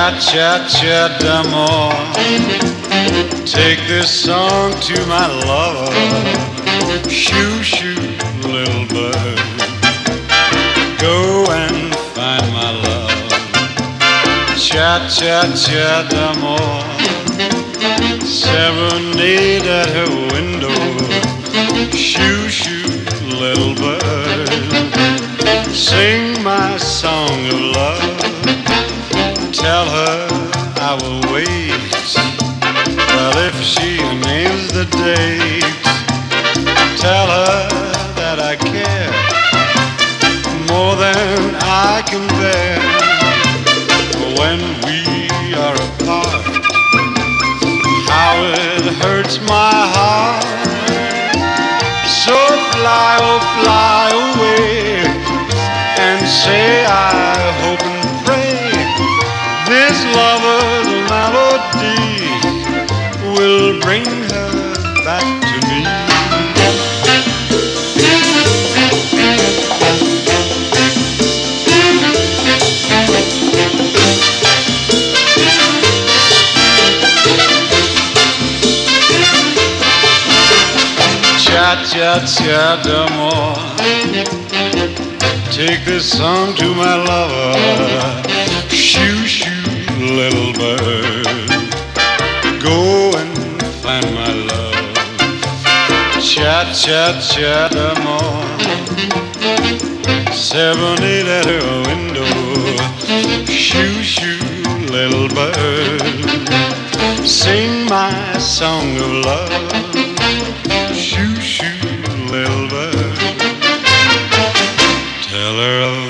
Cha cha cha d'amour. Take this song to my lover. Shoo shoo, little bird. Go and find my love. Cha cha cha d'amour. Serenade at her window. Shoo shoo, little bird. Sing my song of love. Tell her I will wait. Well, if she names the date, tell her that I care more than I can bear. When we are apart, how it hurts my heart. So fly, oh fly away, and say lover's melody will bring her back to me. Cha cha cha d'amour. Take this song to my lover. Shoo shoo, find my love. Cha cha cha d'amour. Serenade at her window. Shoo shoo, little bird. Sing my song of love. Shoo shoo, little bird. Tell her of